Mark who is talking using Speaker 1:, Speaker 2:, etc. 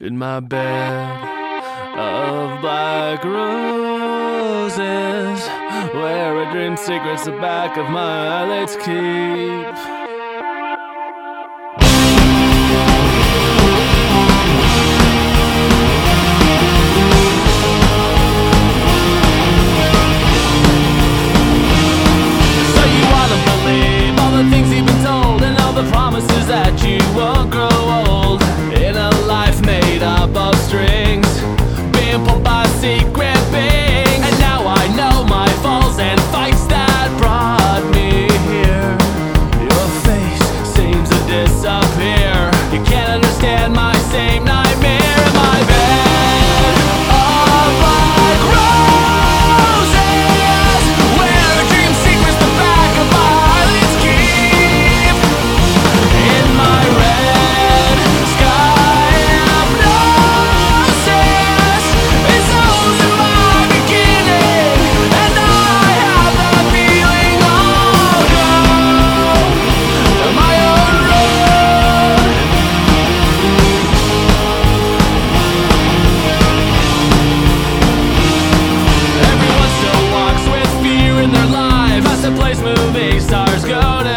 Speaker 1: in my bed of black roses, where I dream secrets the back of my eyelids keep. So you to believe all the things you've been told and all the promises that you will grow old. place movie stars go to